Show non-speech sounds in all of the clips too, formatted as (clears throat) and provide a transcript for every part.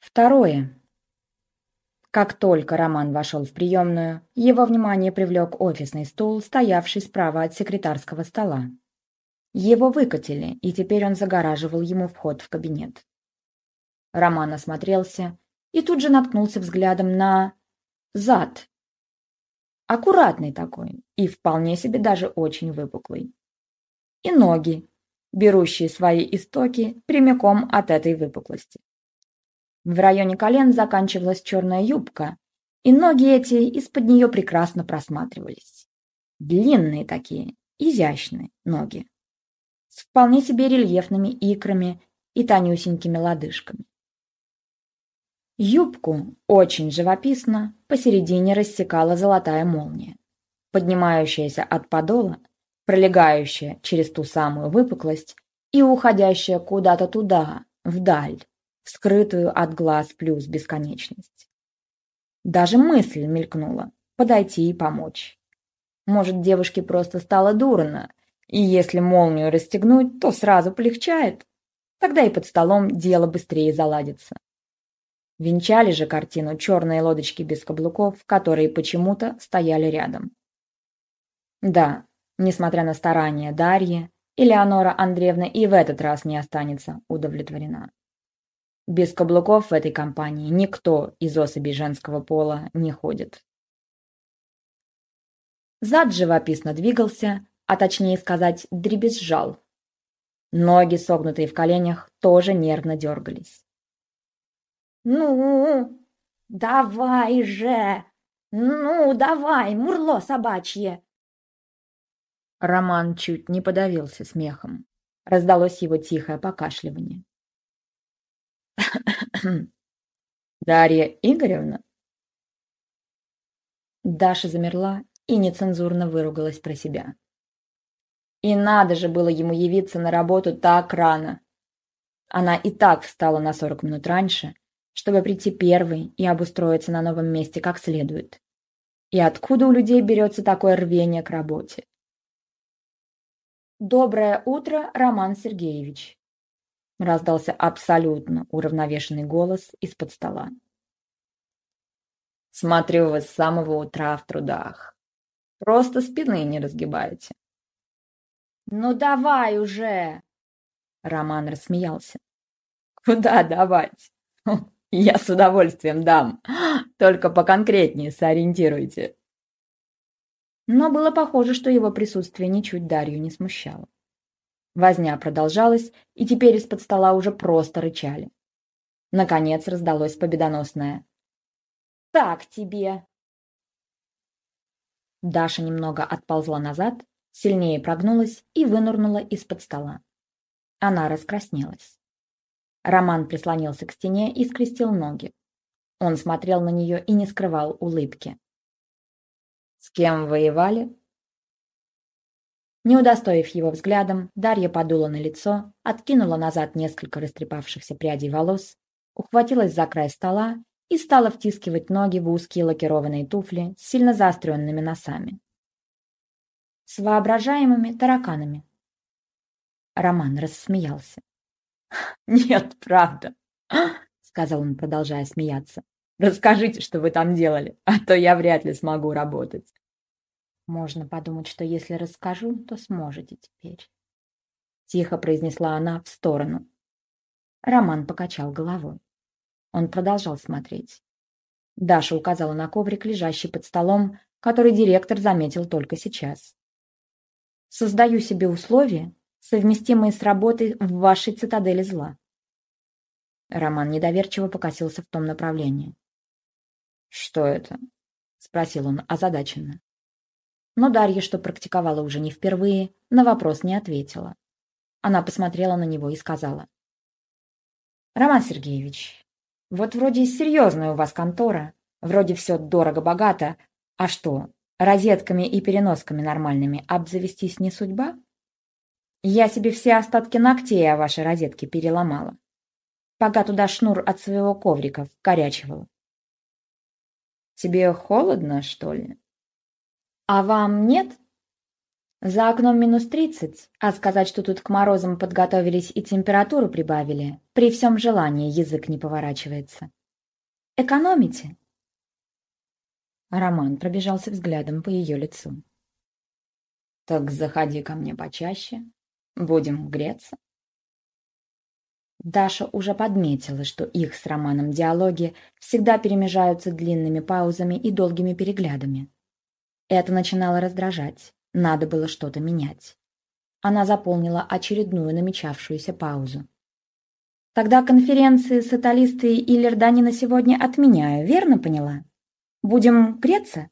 Второе. Как только Роман вошел в приемную, его внимание привлек офисный стул, стоявший справа от секретарского стола. Его выкатили, и теперь он загораживал ему вход в кабинет. Роман осмотрелся и тут же наткнулся взглядом на зад. Аккуратный такой и вполне себе даже очень выпуклый. И ноги, берущие свои истоки прямиком от этой выпуклости. В районе колен заканчивалась черная юбка, и ноги эти из-под нее прекрасно просматривались. Длинные такие, изящные ноги. С вполне себе рельефными икрами и тонюсенькими лодыжками. Юбку очень живописно посередине рассекала золотая молния, поднимающаяся от подола, пролегающая через ту самую выпуклость и уходящая куда-то туда, вдаль, скрытую от глаз плюс бесконечность. Даже мысль мелькнула подойти и помочь. Может, девушке просто стало дурно, и если молнию расстегнуть, то сразу полегчает. Тогда и под столом дело быстрее заладится. Венчали же картину черные лодочки без каблуков, которые почему-то стояли рядом. Да, несмотря на старания Дарьи, Элеонора Андреевна и в этот раз не останется удовлетворена. Без каблуков в этой компании никто из особей женского пола не ходит. Зад живописно двигался, а точнее сказать, дребезжал. Ноги, согнутые в коленях, тоже нервно дергались. «Ну, давай же! Ну, давай, мурло собачье!» Роман чуть не подавился смехом. Раздалось его тихое покашливание. (clears throat) Дарья Игоревна? Даша замерла и нецензурно выругалась про себя. И надо же было ему явиться на работу так рано. Она и так встала на сорок минут раньше, чтобы прийти первой и обустроиться на новом месте как следует. И откуда у людей берется такое рвение к работе? Доброе утро, Роман Сергеевич раздался абсолютно уравновешенный голос из-под стола. Смотрю, вы с самого утра в трудах. Просто спины не разгибаете. Ну давай уже! Роман рассмеялся. Куда давать? (laughs) Я с удовольствием дам. Только поконкретнее сориентируйте. Но было похоже, что его присутствие ничуть Дарью не смущало. Возня продолжалась, и теперь из-под стола уже просто рычали. Наконец раздалось победоносное. «Так тебе!» Даша немного отползла назад, сильнее прогнулась и вынырнула из-под стола. Она раскраснелась. Роман прислонился к стене и скрестил ноги. Он смотрел на нее и не скрывал улыбки. «С кем воевали?» Не удостоив его взглядом, Дарья подула на лицо, откинула назад несколько растрепавшихся прядей волос, ухватилась за край стола и стала втискивать ноги в узкие лакированные туфли с сильно заостренными носами. С воображаемыми тараканами. Роман рассмеялся. «Нет, правда», — сказал он, продолжая смеяться. «Расскажите, что вы там делали, а то я вряд ли смогу работать». Можно подумать, что если расскажу, то сможете теперь. Тихо произнесла она в сторону. Роман покачал головой. Он продолжал смотреть. Даша указала на коврик, лежащий под столом, который директор заметил только сейчас. «Создаю себе условия, совместимые с работой в вашей цитадели зла». Роман недоверчиво покосился в том направлении. «Что это?» — спросил он озадаченно. Но Дарья, что практиковала уже не впервые, на вопрос не ответила. Она посмотрела на него и сказала. «Роман Сергеевич, вот вроде серьезная у вас контора, вроде все дорого-богато, а что, розетками и переносками нормальными обзавестись не судьба? Я себе все остатки ногтей о вашей розетке переломала, пока туда шнур от своего коврика вкорячивала. Тебе холодно, что ли?» «А вам нет?» За окном минус тридцать, а сказать, что тут к морозам подготовились и температуру прибавили, при всем желании язык не поворачивается. Экономите? Роман пробежался взглядом по ее лицу. Так заходи ко мне почаще, будем греться. Даша уже подметила, что их с Романом диалоги всегда перемежаются длинными паузами и долгими переглядами. Это начинало раздражать. Надо было что-то менять. Она заполнила очередную намечавшуюся паузу. «Тогда конференции саталисты и Лердани на сегодня отменяю, верно поняла? Будем греться?»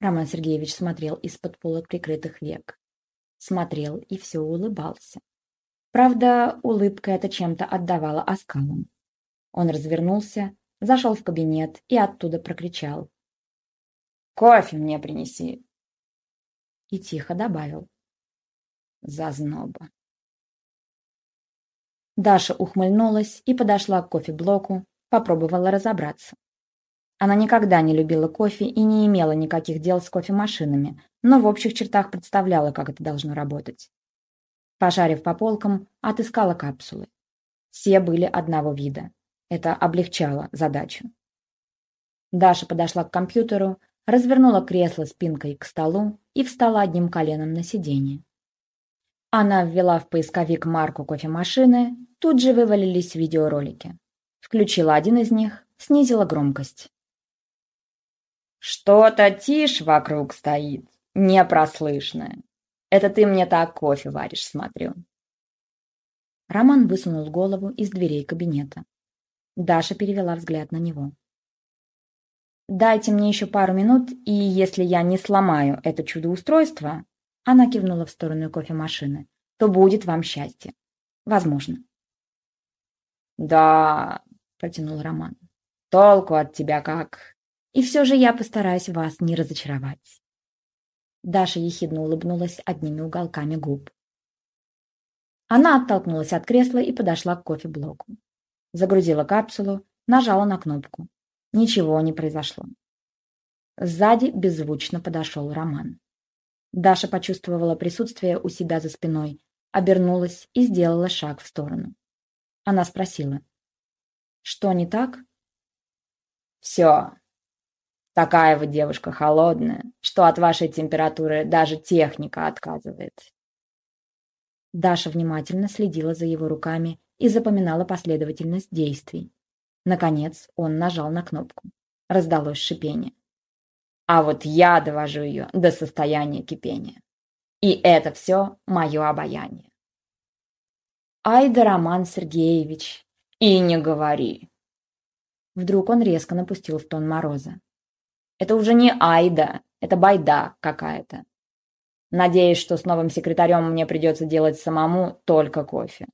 Роман Сергеевич смотрел из-под полуприкрытых век. Смотрел и все улыбался. Правда, улыбка эта чем-то отдавала оскалом. Он развернулся, зашел в кабинет и оттуда прокричал. «Кофе мне принеси!» и тихо добавил. Зазноба. Даша ухмыльнулась и подошла к кофеблоку, попробовала разобраться. Она никогда не любила кофе и не имела никаких дел с кофемашинами, но в общих чертах представляла, как это должно работать. Пошарив по полкам, отыскала капсулы. Все были одного вида. Это облегчало задачу. Даша подошла к компьютеру, развернула кресло спинкой к столу и встала одним коленом на сиденье. Она ввела в поисковик марку кофемашины, тут же вывалились видеоролики. Включила один из них, снизила громкость. «Что-то тишь вокруг стоит, непрослышное. Это ты мне так кофе варишь, смотрю». Роман высунул голову из дверей кабинета. Даша перевела взгляд на него. «Дайте мне еще пару минут, и если я не сломаю это чудо-устройство...» Она кивнула в сторону кофемашины. «То будет вам счастье. Возможно». «Да...» — протянул Роман. «Толку от тебя как...» «И все же я постараюсь вас не разочаровать». Даша ехидно улыбнулась одними уголками губ. Она оттолкнулась от кресла и подошла к кофеблоку. Загрузила капсулу, нажала на кнопку. Ничего не произошло. Сзади беззвучно подошел Роман. Даша почувствовала присутствие у себя за спиной, обернулась и сделала шаг в сторону. Она спросила. «Что не так?» «Все. Такая вы девушка холодная, что от вашей температуры даже техника отказывает». Даша внимательно следила за его руками и запоминала последовательность действий. Наконец он нажал на кнопку. Раздалось шипение. А вот я довожу ее до состояния кипения. И это все мое обаяние. Ай да Роман Сергеевич, и не говори. Вдруг он резко напустил в тон Мороза. Это уже не Айда, это байда какая-то. Надеюсь, что с новым секретарем мне придется делать самому только кофе.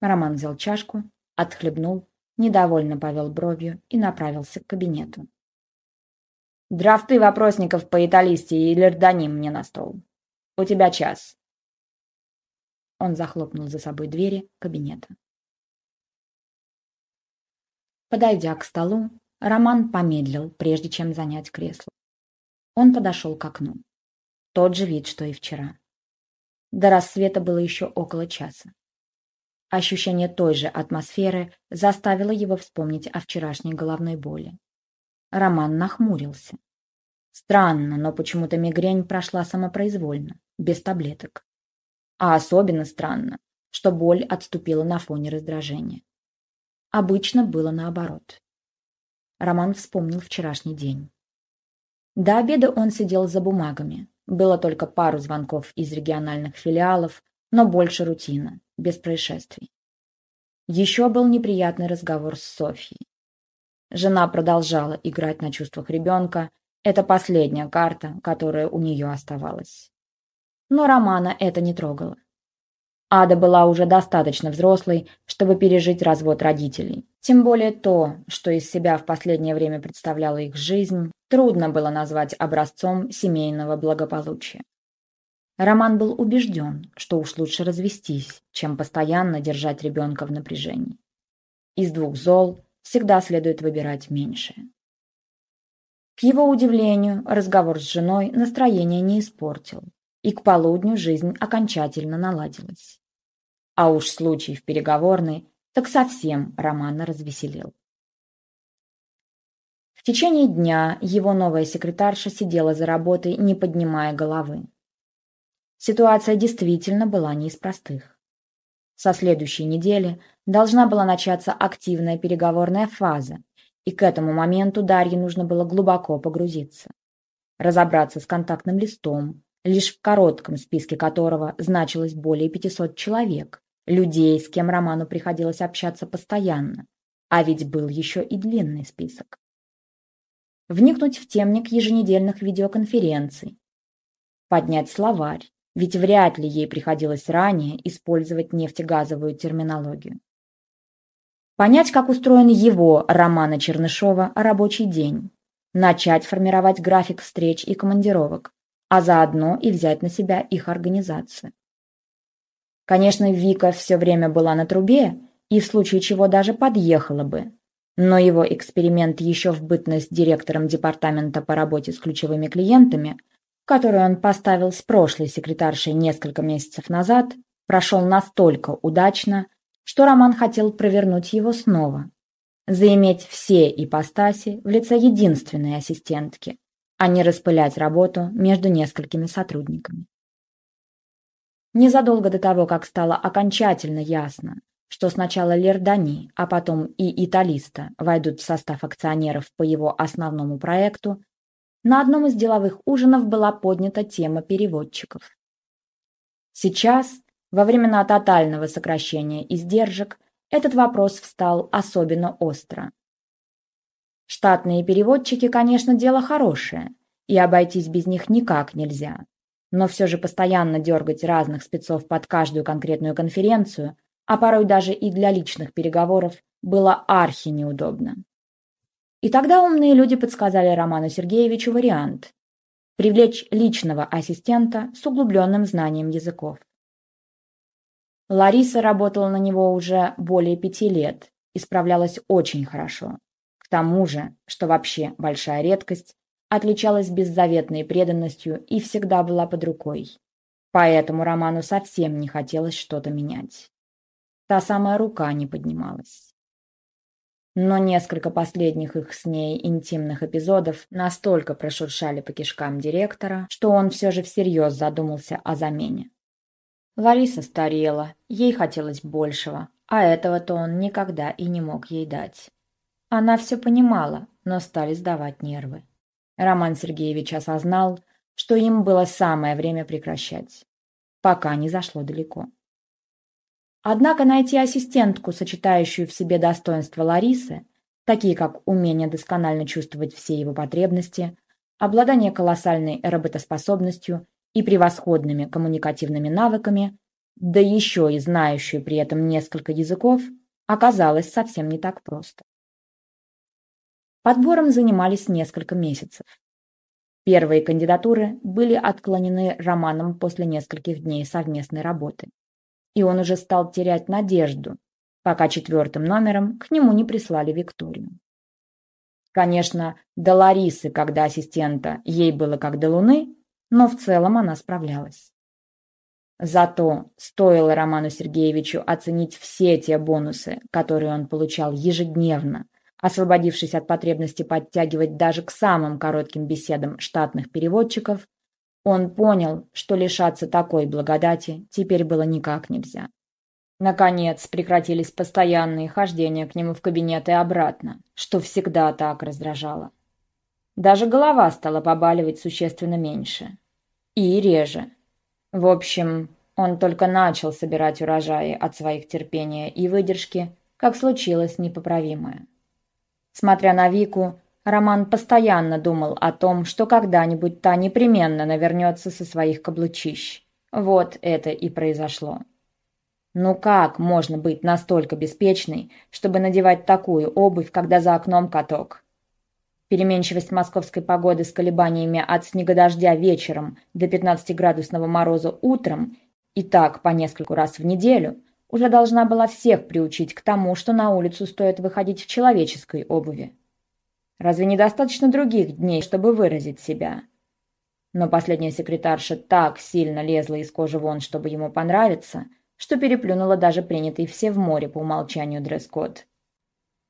Роман взял чашку, отхлебнул, недовольно повел бровью и направился к кабинету. «Драфты вопросников по италисте и лердоним мне на стол. У тебя час». Он захлопнул за собой двери кабинета. Подойдя к столу, Роман помедлил, прежде чем занять кресло. Он подошел к окну. Тот же вид, что и вчера. До рассвета было еще около часа. Ощущение той же атмосферы заставило его вспомнить о вчерашней головной боли. Роман нахмурился. Странно, но почему-то мигрень прошла самопроизвольно, без таблеток. А особенно странно, что боль отступила на фоне раздражения. Обычно было наоборот. Роман вспомнил вчерашний день. До обеда он сидел за бумагами. Было только пару звонков из региональных филиалов, но больше рутина, без происшествий. Еще был неприятный разговор с Софьей. Жена продолжала играть на чувствах ребенка. Это последняя карта, которая у нее оставалась. Но Романа это не трогало. Ада была уже достаточно взрослой, чтобы пережить развод родителей. Тем более то, что из себя в последнее время представляла их жизнь, трудно было назвать образцом семейного благополучия. Роман был убежден, что уж лучше развестись, чем постоянно держать ребенка в напряжении. Из двух зол всегда следует выбирать меньшее. К его удивлению, разговор с женой настроение не испортил, и к полудню жизнь окончательно наладилась. А уж случай в переговорной так совсем Романа развеселил. В течение дня его новая секретарша сидела за работой, не поднимая головы. Ситуация действительно была не из простых. Со следующей недели должна была начаться активная переговорная фаза, и к этому моменту Дарье нужно было глубоко погрузиться. Разобраться с контактным листом, лишь в коротком списке которого значилось более 500 человек, людей, с кем Роману приходилось общаться постоянно, а ведь был еще и длинный список. Вникнуть в темник еженедельных видеоконференций, поднять словарь, ведь вряд ли ей приходилось ранее использовать нефтегазовую терминологию. Понять, как устроен его, Романа Чернышова, рабочий день. Начать формировать график встреч и командировок, а заодно и взять на себя их организацию. Конечно, Вика все время была на трубе и в случае чего даже подъехала бы. Но его эксперимент еще в бытность директором департамента по работе с ключевыми клиентами – который он поставил с прошлой секретаршей несколько месяцев назад, прошел настолько удачно, что Роман хотел провернуть его снова. Заиметь все ипостаси в лице единственной ассистентки, а не распылять работу между несколькими сотрудниками. Незадолго до того, как стало окончательно ясно, что сначала Лердани, а потом и Италиста войдут в состав акционеров по его основному проекту, на одном из деловых ужинов была поднята тема переводчиков. Сейчас, во времена тотального сокращения издержек, этот вопрос встал особенно остро. Штатные переводчики, конечно, дело хорошее, и обойтись без них никак нельзя. Но все же постоянно дергать разных спецов под каждую конкретную конференцию, а порой даже и для личных переговоров, было архи неудобно. И тогда умные люди подсказали Роману Сергеевичу вариант – привлечь личного ассистента с углубленным знанием языков. Лариса работала на него уже более пяти лет и справлялась очень хорошо. К тому же, что вообще большая редкость, отличалась беззаветной преданностью и всегда была под рукой. Поэтому Роману совсем не хотелось что-то менять. Та самая рука не поднималась. Но несколько последних их с ней интимных эпизодов настолько прошуршали по кишкам директора, что он все же всерьез задумался о замене. Лариса старела, ей хотелось большего, а этого-то он никогда и не мог ей дать. Она все понимала, но стали сдавать нервы. Роман Сергеевич осознал, что им было самое время прекращать, пока не зашло далеко. Однако найти ассистентку, сочетающую в себе достоинства Ларисы, такие как умение досконально чувствовать все его потребности, обладание колоссальной работоспособностью и превосходными коммуникативными навыками, да еще и знающую при этом несколько языков, оказалось совсем не так просто. Подбором занимались несколько месяцев. Первые кандидатуры были отклонены Романом после нескольких дней совместной работы и он уже стал терять надежду, пока четвертым номером к нему не прислали Викторию. Конечно, до Ларисы, когда ассистента, ей было как до Луны, но в целом она справлялась. Зато стоило Роману Сергеевичу оценить все те бонусы, которые он получал ежедневно, освободившись от потребности подтягивать даже к самым коротким беседам штатных переводчиков, он понял, что лишаться такой благодати теперь было никак нельзя. Наконец, прекратились постоянные хождения к нему в кабинет и обратно, что всегда так раздражало. Даже голова стала побаливать существенно меньше. И реже. В общем, он только начал собирать урожаи от своих терпения и выдержки, как случилось непоправимое. Смотря на Вику, Роман постоянно думал о том, что когда-нибудь та непременно навернется со своих каблучищ. Вот это и произошло. Ну как можно быть настолько беспечной, чтобы надевать такую обувь, когда за окном каток? Переменчивость московской погоды с колебаниями от снегодождя вечером до 15-градусного мороза утром и так по нескольку раз в неделю уже должна была всех приучить к тому, что на улицу стоит выходить в человеческой обуви. Разве недостаточно других дней, чтобы выразить себя? Но последняя секретарша так сильно лезла из кожи вон, чтобы ему понравиться, что переплюнула даже принятый все в море по умолчанию дресс-код.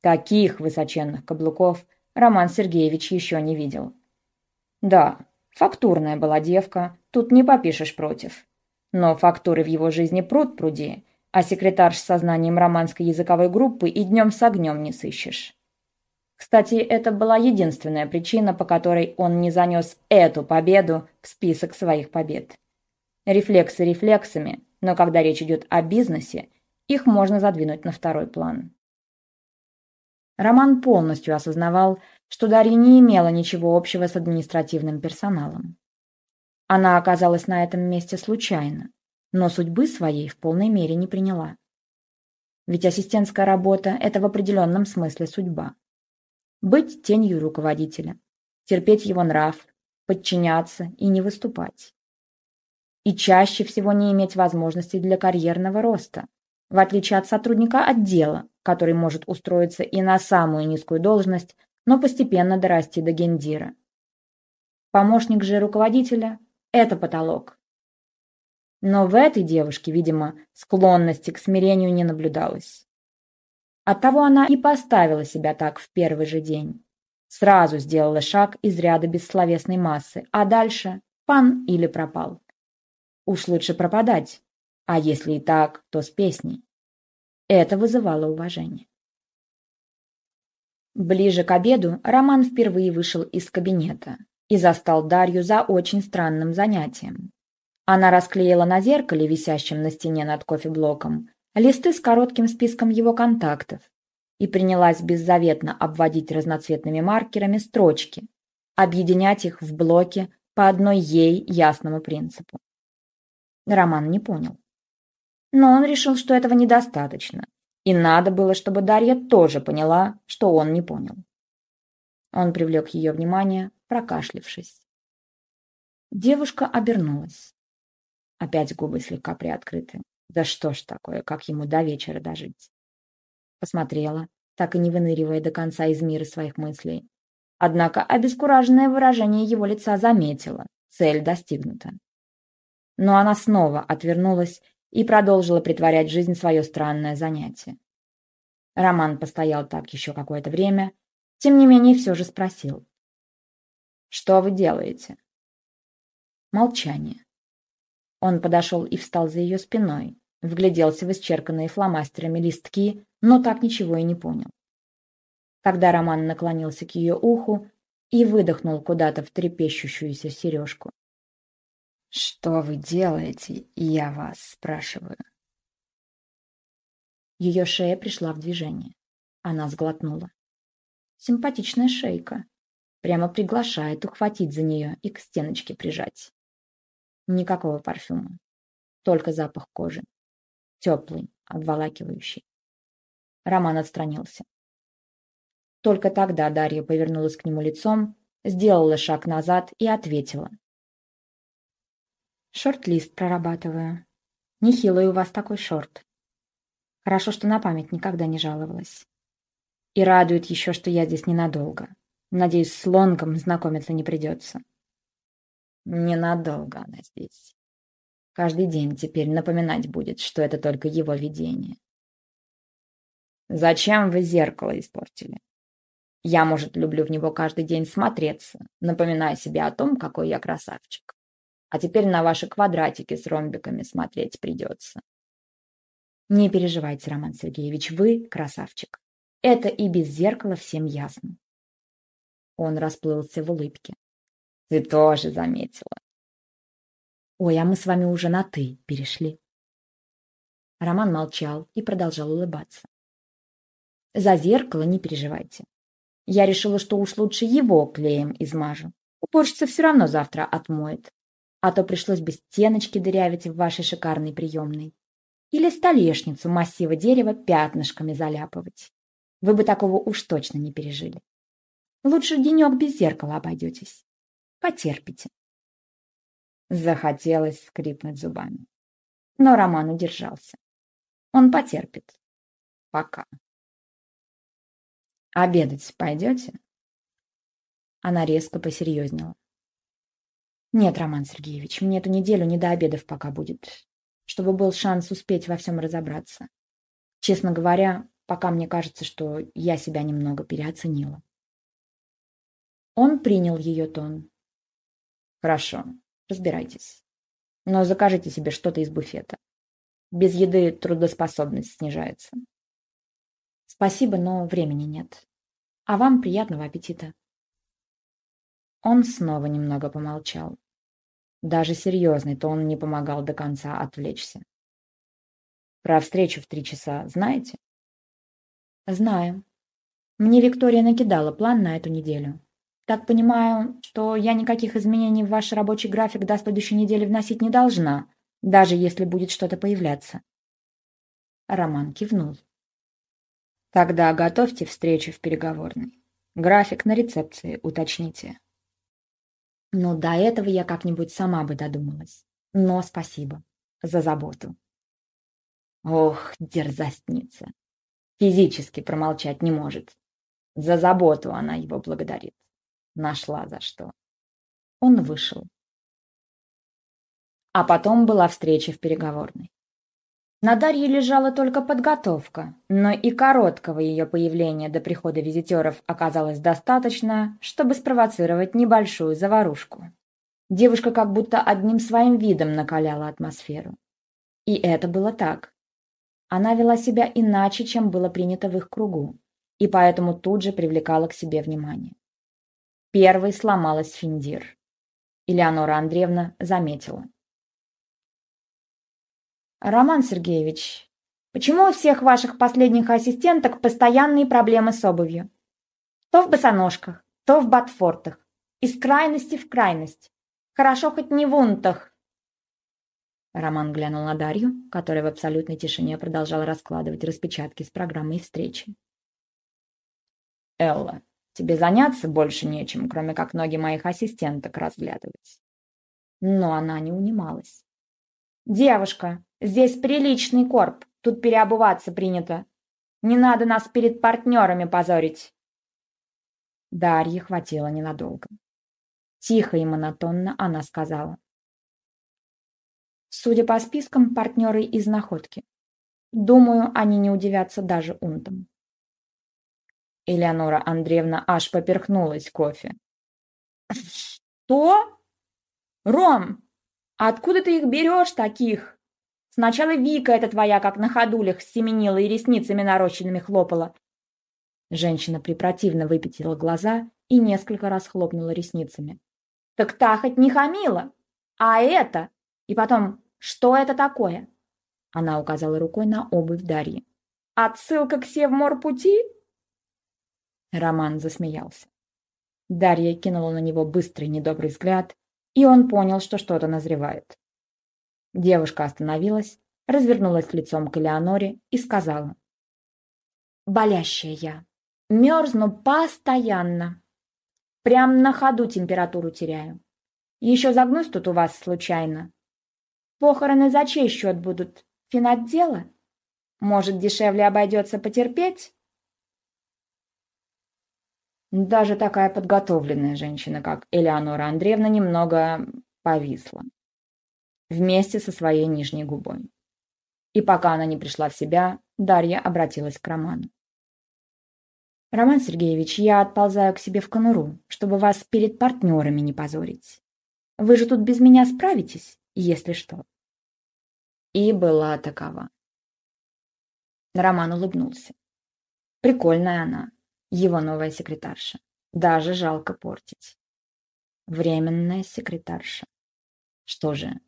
Таких высоченных каблуков Роман Сергеевич еще не видел. Да, фактурная была девка, тут не попишешь против. Но фактуры в его жизни пруд пруди, а секретарш с сознанием романской языковой группы и днем с огнем не сыщешь. Кстати, это была единственная причина, по которой он не занес эту победу в список своих побед. Рефлексы рефлексами, но когда речь идет о бизнесе, их можно задвинуть на второй план. Роман полностью осознавал, что Дарья не имела ничего общего с административным персоналом. Она оказалась на этом месте случайно, но судьбы своей в полной мере не приняла. Ведь ассистентская работа – это в определенном смысле судьба. Быть тенью руководителя, терпеть его нрав, подчиняться и не выступать. И чаще всего не иметь возможностей для карьерного роста, в отличие от сотрудника отдела, который может устроиться и на самую низкую должность, но постепенно дорасти до гендира. Помощник же руководителя – это потолок. Но в этой девушке, видимо, склонности к смирению не наблюдалось. Оттого она и поставила себя так в первый же день. Сразу сделала шаг из ряда бессловесной массы, а дальше пан или пропал. Уж лучше пропадать, а если и так, то с песней. Это вызывало уважение. Ближе к обеду Роман впервые вышел из кабинета и застал Дарью за очень странным занятием. Она расклеила на зеркале, висящем на стене над кофеблоком, листы с коротким списком его контактов и принялась беззаветно обводить разноцветными маркерами строчки, объединять их в блоки по одной ей ясному принципу. Роман не понял. Но он решил, что этого недостаточно, и надо было, чтобы Дарья тоже поняла, что он не понял. Он привлек ее внимание, прокашлившись. Девушка обернулась. Опять губы слегка приоткрыты. Да что ж такое, как ему до вечера дожить? Посмотрела, так и не выныривая до конца из мира своих мыслей. Однако обескураженное выражение его лица заметила. Цель достигнута. Но она снова отвернулась и продолжила притворять в жизнь свое странное занятие. Роман постоял так еще какое-то время, тем не менее все же спросил. «Что вы делаете?» Молчание. Он подошел и встал за ее спиной, вгляделся в исчерканные фломастерами листки, но так ничего и не понял. Тогда Роман наклонился к ее уху и выдохнул куда-то в трепещущуюся сережку. «Что вы делаете, я вас спрашиваю?» Ее шея пришла в движение. Она сглотнула. Симпатичная шейка. Прямо приглашает ухватить за нее и к стеночке прижать. Никакого парфюма. Только запах кожи. Теплый, обволакивающий. Роман отстранился. Только тогда Дарья повернулась к нему лицом, сделала шаг назад и ответила. Шорт-лист прорабатываю. Нехилый у вас такой шорт. Хорошо, что на память никогда не жаловалась. И радует еще, что я здесь ненадолго. Надеюсь, с Лонгом знакомиться не придется. Ненадолго она здесь. Каждый день теперь напоминать будет, что это только его видение. Зачем вы зеркало испортили? Я, может, люблю в него каждый день смотреться, напоминая себе о том, какой я красавчик. А теперь на ваши квадратики с ромбиками смотреть придется. Не переживайте, Роман Сергеевич, вы красавчик. Это и без зеркала всем ясно. Он расплылся в улыбке. Ты тоже заметила. Ой, а мы с вами уже на «ты» перешли. Роман молчал и продолжал улыбаться. За зеркало не переживайте. Я решила, что уж лучше его клеем измажу. Уборщица все равно завтра отмоет а то пришлось бы стеночки дырявить в вашей шикарной приемной. Или столешницу массива дерева пятнышками заляпывать. Вы бы такого уж точно не пережили. Лучше денек без зеркала обойдетесь. Потерпите. Захотелось скрипнуть зубами. Но Роман удержался. Он потерпит. Пока. Обедать пойдете? Она резко посерьезнела. Нет, Роман Сергеевич, мне эту неделю не до обедов пока будет, чтобы был шанс успеть во всем разобраться. Честно говоря, пока мне кажется, что я себя немного переоценила. Он принял ее тон. Хорошо, разбирайтесь. Но закажите себе что-то из буфета. Без еды трудоспособность снижается. Спасибо, но времени нет. А вам приятного аппетита. Он снова немного помолчал. Даже серьезный тон не помогал до конца отвлечься. Про встречу в три часа знаете? Знаю. Мне Виктория накидала план на эту неделю. Так понимаю, что я никаких изменений в ваш рабочий график до следующей недели вносить не должна, даже если будет что-то появляться. Роман кивнул. Тогда готовьте встречу в переговорной. График на рецепции уточните. Но до этого я как-нибудь сама бы додумалась. Но спасибо за заботу. Ох, дерзостница. Физически промолчать не может. За заботу она его благодарит. Нашла за что. Он вышел. А потом была встреча в переговорной. На Дарье лежала только подготовка, но и короткого ее появления до прихода визитеров оказалось достаточно, чтобы спровоцировать небольшую заварушку. Девушка как будто одним своим видом накаляла атмосферу. И это было так. Она вела себя иначе, чем было принято в их кругу, и поэтому тут же привлекала к себе внимание. Первой сломалась Финдир. Элеонора Андреевна заметила. «Роман Сергеевич, почему у всех ваших последних ассистенток постоянные проблемы с обувью? То в босоножках, то в ботфортах. Из крайности в крайность. Хорошо хоть не в унтах». Роман глянул на Дарью, которая в абсолютной тишине продолжала раскладывать распечатки с программой встречи. «Элла, тебе заняться больше нечем, кроме как ноги моих ассистенток разглядывать». Но она не унималась. «Девушка, здесь приличный корп, тут переобуваться принято. Не надо нас перед партнерами позорить». Дарье хватило ненадолго. Тихо и монотонно она сказала. Судя по спискам, партнеры из находки. Думаю, они не удивятся даже унтам. Элеонора Андреевна аж поперхнулась кофе. «Что? Ром, откуда ты их берешь таких? Сначала Вика эта твоя, как на ходулях, семенила и ресницами нарощенными хлопала. Женщина препротивно выпятила глаза и несколько раз хлопнула ресницами. Так та хоть не хамила, а это... И потом, что это такое? Она указала рукой на обувь Дарьи. Отсылка к Севморпути? Роман засмеялся. Дарья кинула на него быстрый недобрый взгляд и он понял, что что-то назревает. Девушка остановилась, развернулась лицом к Элеоноре и сказала. «Болящая я. Мерзну постоянно. Прям на ходу температуру теряю. Еще загнусь тут у вас случайно. Похороны за чей счет будут? Финотдела? Может, дешевле обойдется потерпеть?» Даже такая подготовленная женщина, как Элеонора Андреевна, немного повисла. Вместе со своей нижней губой. И пока она не пришла в себя, Дарья обратилась к Роману. «Роман Сергеевич, я отползаю к себе в конуру, чтобы вас перед партнерами не позорить. Вы же тут без меня справитесь, если что». И была такова. Роман улыбнулся. Прикольная она, его новая секретарша. Даже жалко портить. Временная секретарша. Что же,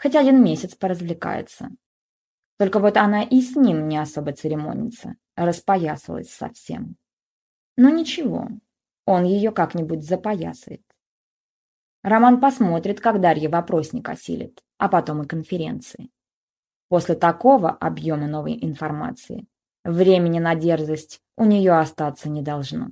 хоть один месяц поразвлекается. Только вот она и с ним не особо церемонится, распоясалась совсем. Но ничего, он ее как-нибудь запоясает. Роман посмотрит, как Дарья вопросник осилит, а потом и конференции. После такого объема новой информации Времени на дерзость у нее остаться не должно.